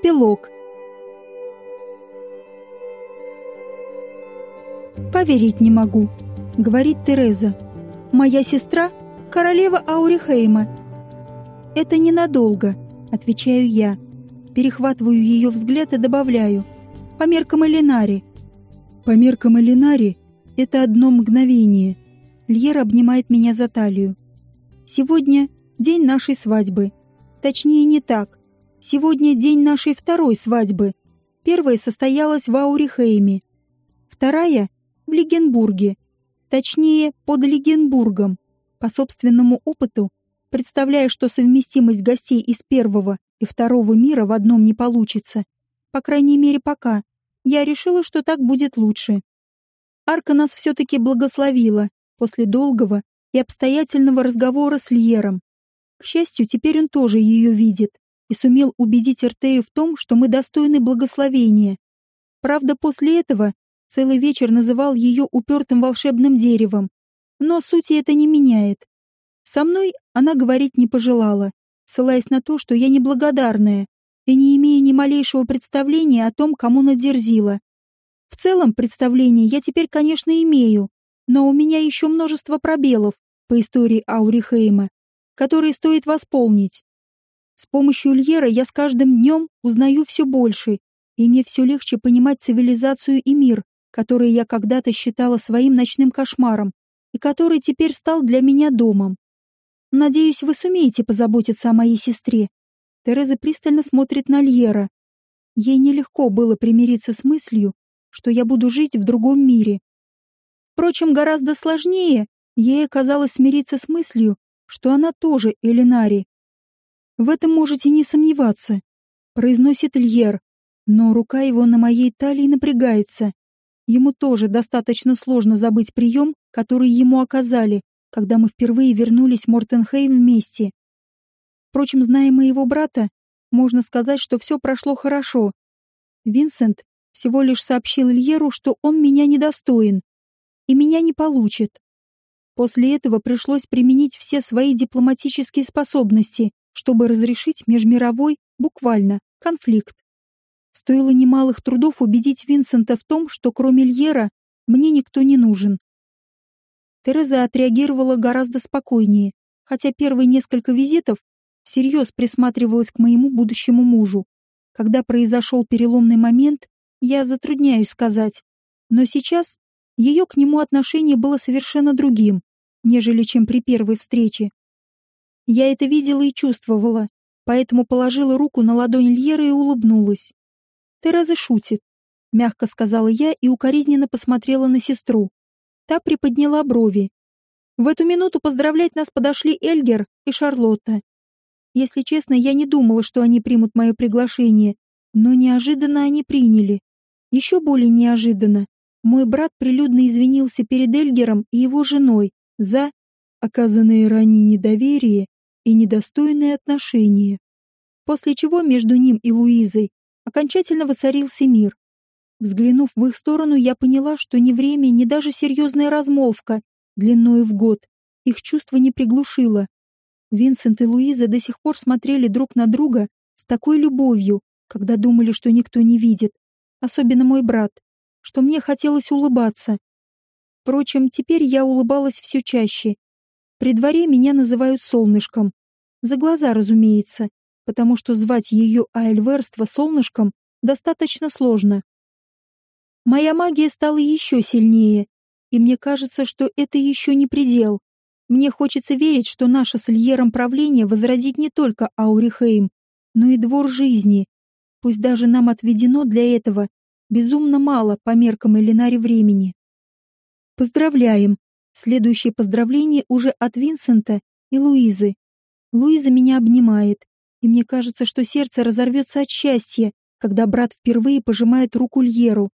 Эпилог. «Поверить не могу», — говорит Тереза. «Моя сестра — королева Аурихейма». «Это ненадолго», — отвечаю я. Перехватываю ее взгляд и добавляю. «По меркам Элинари». «По меркам Элинари — это одно мгновение». Льер обнимает меня за талию. «Сегодня день нашей свадьбы. Точнее, не так. Сегодня день нашей второй свадьбы. Первая состоялась в Аурихейме. Вторая — в Легенбурге. Точнее, под Легенбургом. По собственному опыту, представляя, что совместимость гостей из первого и второго мира в одном не получится, по крайней мере пока, я решила, что так будет лучше. Арка нас все-таки благословила после долгого и обстоятельного разговора с Льером. К счастью, теперь он тоже ее видит и сумел убедить Эртею в том, что мы достойны благословения. Правда, после этого целый вечер называл ее упертым волшебным деревом, но сути это не меняет. Со мной она говорить не пожелала, ссылаясь на то, что я неблагодарная и не имея ни малейшего представления о том, кому надерзила. В целом, представление я теперь, конечно, имею, но у меня еще множество пробелов по истории Аурихейма, которые стоит восполнить. С помощью Льера я с каждым днем узнаю все больше, и мне все легче понимать цивилизацию и мир, который я когда-то считала своим ночным кошмаром, и который теперь стал для меня домом. Надеюсь, вы сумеете позаботиться о моей сестре. Тереза пристально смотрит на Льера. Ей нелегко было примириться с мыслью, что я буду жить в другом мире. Впрочем, гораздо сложнее ей оказалось смириться с мыслью, что она тоже Элинари, в этом можете не сомневаться, произносит Льер, но рука его на моей талии напрягается. Ему тоже достаточно сложно забыть прием, который ему оказали, когда мы впервые вернулись в Мортенхейм вместе. Впрочем, зная моего брата, можно сказать, что все прошло хорошо. Винсент всего лишь сообщил Льеру, что он меня недостоин и меня не получит. После этого пришлось применить все свои дипломатические способности, чтобы разрешить межмировой, буквально, конфликт. Стоило немалых трудов убедить Винсента в том, что кроме Льера мне никто не нужен. Тереза отреагировала гораздо спокойнее, хотя первые несколько визитов всерьез присматривалась к моему будущему мужу. Когда произошел переломный момент, я затрудняюсь сказать, но сейчас ее к нему отношение было совершенно другим, нежели чем при первой встрече. Я это видела и чувствовала, поэтому положила руку на ладонь Льеры и улыбнулась. «Тереза шутит», — мягко сказала я и укоризненно посмотрела на сестру. Та приподняла брови. В эту минуту поздравлять нас подошли Эльгер и Шарлотта. Если честно, я не думала, что они примут мое приглашение, но неожиданно они приняли. Еще более неожиданно. Мой брат прилюдно извинился перед Эльгером и его женой за оказанное ранее недоверие и недостойные отношения. После чего между ним и Луизой окончательно воцарился мир. Взглянув в их сторону, я поняла, что ни время, ни даже серьезная размолвка длиною в год их чувства не приглушила. Винсент и Луиза до сих пор смотрели друг на друга с такой любовью, когда думали, что никто не видит, особенно мой брат, что мне хотелось улыбаться. Впрочем, теперь я улыбалась все чаще при дворе меня называют солнышком. За глаза, разумеется, потому что звать ее Айльверство солнышком достаточно сложно. Моя магия стала еще сильнее, и мне кажется, что это еще не предел. Мне хочется верить, что наше с Льером правление возродит не только Аурихейм, но и двор жизни. Пусть даже нам отведено для этого безумно мало по меркам Элинари времени. Поздравляем, Следующее поздравление уже от Винсента и Луизы. Луиза меня обнимает, и мне кажется, что сердце разорвется от счастья, когда брат впервые пожимает руку Льеру.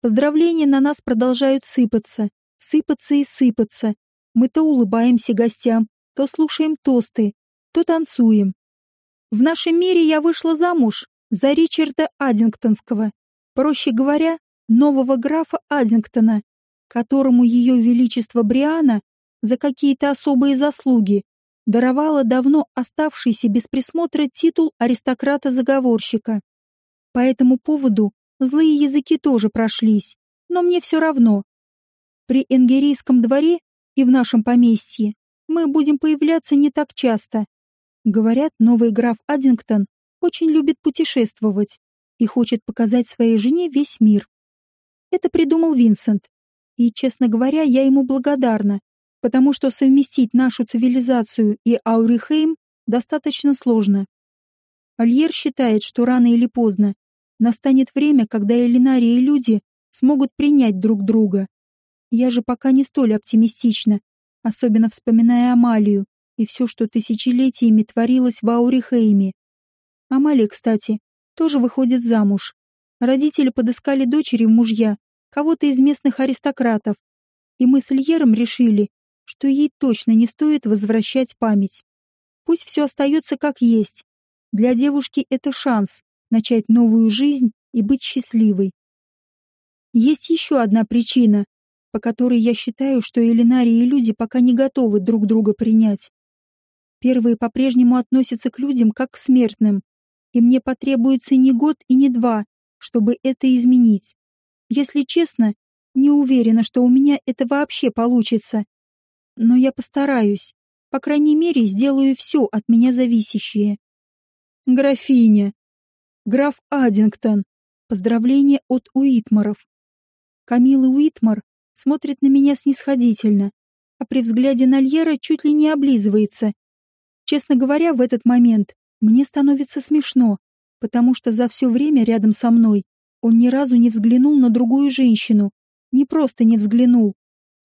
Поздравления на нас продолжают сыпаться, сыпаться и сыпаться. Мы то улыбаемся гостям, то слушаем тосты, то танцуем. В нашем мире я вышла замуж за Ричарда Аддингтонского, проще говоря, нового графа Аддингтона, которому ее величество Бриана за какие-то особые заслуги даровала давно оставшийся без присмотра титул аристократа-заговорщика. По этому поводу злые языки тоже прошлись, но мне все равно. При Энгерийском дворе и в нашем поместье мы будем появляться не так часто. Говорят, новый граф Аддингтон очень любит путешествовать и хочет показать своей жене весь мир. Это придумал Винсент. И, честно говоря, я ему благодарна, потому что совместить нашу цивилизацию и Аурихейм достаточно сложно. Альер считает, что рано или поздно настанет время, когда Элинария и люди смогут принять друг друга. Я же пока не столь оптимистична, особенно вспоминая Амалию и все, что тысячелетиями творилось в Аурихейме. Амалия, кстати, тоже выходит замуж. Родители подыскали дочери в мужья кого-то из местных аристократов, и мы с Ильером решили, что ей точно не стоит возвращать память. Пусть все остается как есть. Для девушки это шанс начать новую жизнь и быть счастливой. Есть еще одна причина, по которой я считаю, что Элинарии и люди пока не готовы друг друга принять. Первые по-прежнему относятся к людям как к смертным, и мне потребуется не год и не два, чтобы это изменить. Если честно, не уверена, что у меня это вообще получится. Но я постараюсь. По крайней мере, сделаю все от меня зависящее. Графиня. Граф Аддингтон. Поздравление от Уитмаров. Камила Уитмар смотрит на меня снисходительно, а при взгляде на Льера чуть ли не облизывается. Честно говоря, в этот момент мне становится смешно, потому что за все время рядом со мной он ни разу не взглянул на другую женщину. Не просто не взглянул,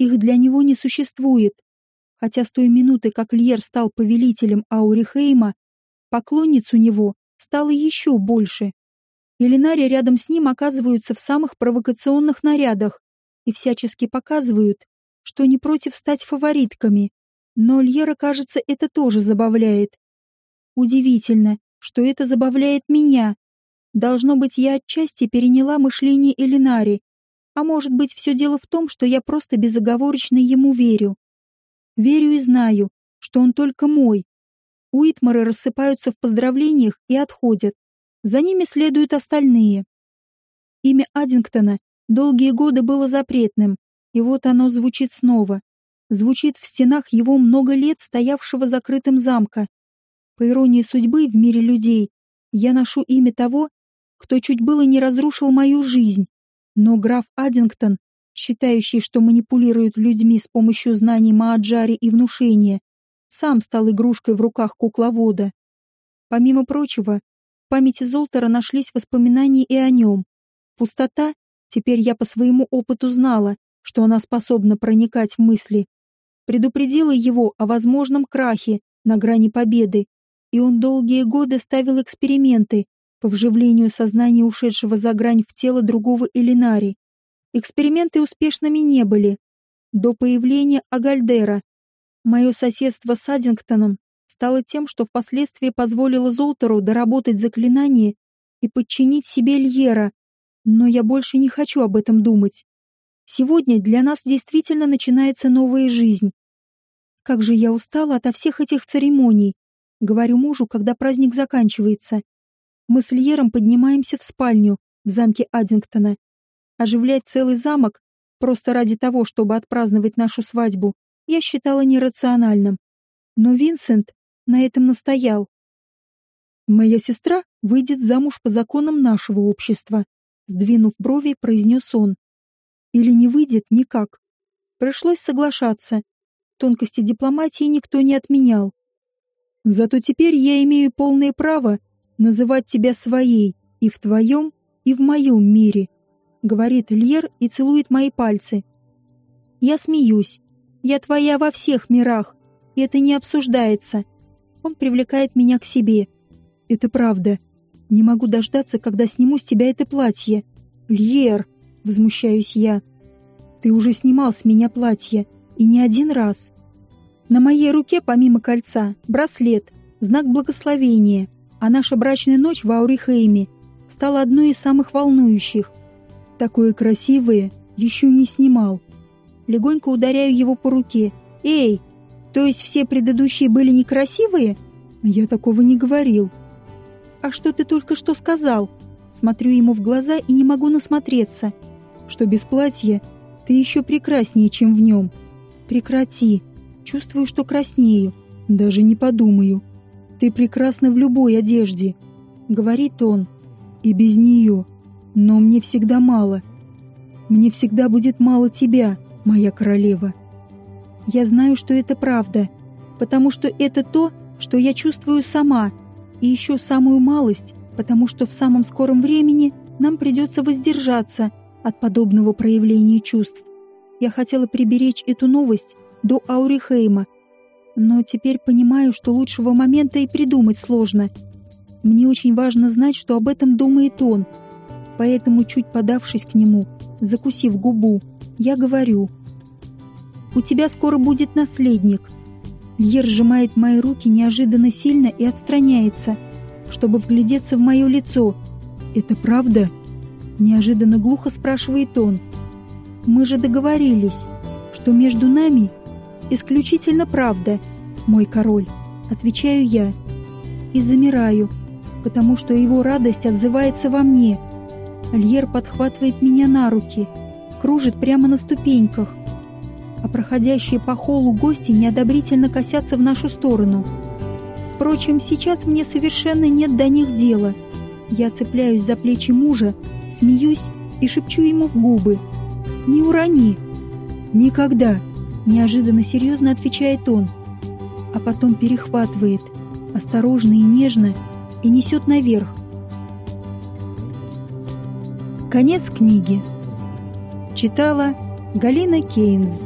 их для него не существует. Хотя с той минуты, как Льер стал повелителем Аурихейма, поклонниц у него стало еще больше. Элинари рядом с ним оказываются в самых провокационных нарядах и всячески показывают, что не против стать фаворитками. Но Льера, кажется, это тоже забавляет. Удивительно, что это забавляет меня. Должно быть, я отчасти переняла мышление Элинари, а может быть, все дело в том, что я просто безоговорочно ему верю. Верю и знаю, что он только мой. Уитмары рассыпаются в поздравлениях и отходят. За ними следуют остальные. Имя Аддингтона долгие годы было запретным, и вот оно звучит снова. Звучит в стенах его много лет стоявшего закрытым замка. По иронии судьбы в мире людей, я ношу имя того, кто чуть было не разрушил мою жизнь, но граф Аддингтон, считающий, что манипулирует людьми с помощью знаний Мааджари и внушения, сам стал игрушкой в руках кукловода. Помимо прочего, в памяти Золтера нашлись воспоминания и о нем. Пустота, теперь я по своему опыту знала, что она способна проникать в мысли, предупредила его о возможном крахе на грани победы, и он долгие годы ставил эксперименты, по вживлению сознания ушедшего за грань в тело другого Элинари. Эксперименты успешными не были. До появления Агальдера мое соседство с Аддингтоном стало тем, что впоследствии позволило Золтеру доработать заклинание и подчинить себе Льера, но я больше не хочу об этом думать. Сегодня для нас действительно начинается новая жизнь. Как же я устала ото всех этих церемоний, говорю мужу, когда праздник заканчивается. Мы с Льером поднимаемся в спальню в замке Аддингтона. Оживлять целый замок просто ради того, чтобы отпраздновать нашу свадьбу, я считала нерациональным. Но Винсент на этом настоял. «Моя сестра выйдет замуж по законам нашего общества», сдвинув брови, произнес он. «Или не выйдет никак». Пришлось соглашаться. Тонкости дипломатии никто не отменял. Зато теперь я имею полное право называть тебя своей и в твоем, и в моем мире», — говорит Льер и целует мои пальцы. Я смеюсь. Я твоя во всех мирах, и это не обсуждается. Он привлекает меня к себе. Это правда. Не могу дождаться, когда сниму с тебя это платье. Льер, возмущаюсь я. Ты уже снимал с меня платье, и не один раз. На моей руке, помимо кольца, браслет, знак благословения — а наша брачная ночь в Аурихейме стала одной из самых волнующих. Такое красивое еще не снимал. Легонько ударяю его по руке. «Эй!» То есть все предыдущие были некрасивые? Я такого не говорил. А что ты только что сказал? Смотрю ему в глаза и не могу насмотреться. Что без платья ты еще прекраснее, чем в нем. Прекрати. Чувствую, что краснею. Даже не подумаю. Ты прекрасна в любой одежде, говорит он. И без нее. Но мне всегда мало. Мне всегда будет мало тебя, моя королева. Я знаю, что это правда, потому что это то, что я чувствую сама, и еще самую малость, потому что в самом скором времени нам придется воздержаться от подобного проявления чувств. Я хотела приберечь эту новость до Аурихейма, но теперь понимаю, что лучшего момента и придумать сложно. Мне очень важно знать, что об этом думает он, поэтому, чуть подавшись к нему, закусив губу, я говорю — у тебя скоро будет наследник. Льер сжимает мои руки неожиданно сильно и отстраняется, чтобы вглядеться в мое лицо. «Это правда?» Неожиданно глухо спрашивает он. «Мы же договорились, что между нами исключительно правда, мой король», отвечаю я. И замираю, потому что его радость отзывается во мне. Льер подхватывает меня на руки, кружит прямо на ступеньках, а проходящие по холлу гости неодобрительно косятся в нашу сторону. Впрочем, сейчас мне совершенно нет до них дела. Я цепляюсь за плечи мужа, смеюсь и шепчу ему в губы. «Не урони!» «Никогда!» – неожиданно серьезно отвечает он, а потом перехватывает, осторожно и нежно, и несет наверх. Конец книги. Читала Галина Кейнс.